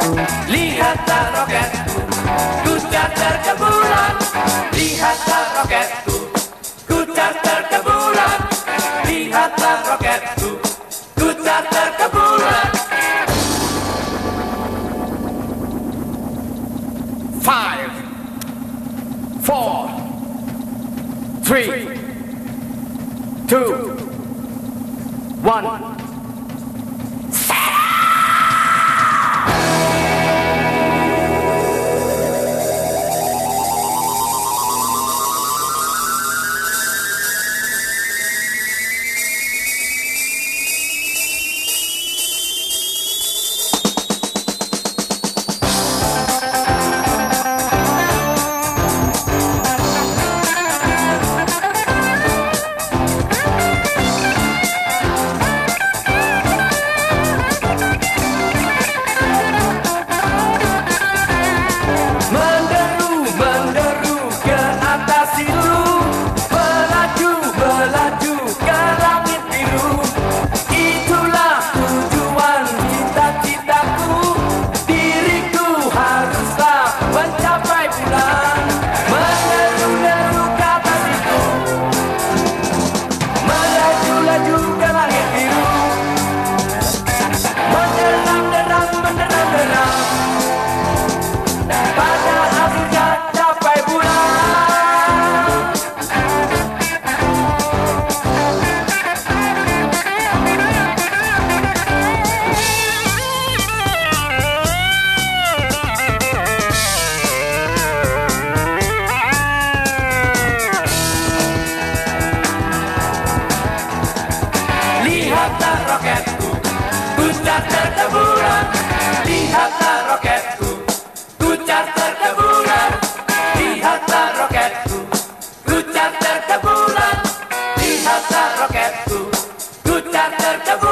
Lihatlah roketku, ku charter ke bulan. Lihatlah roketku, ku charter ke bulan. Lihatlah roketku, ku charter ke bulan. Five, four, three, two, one. تركبوا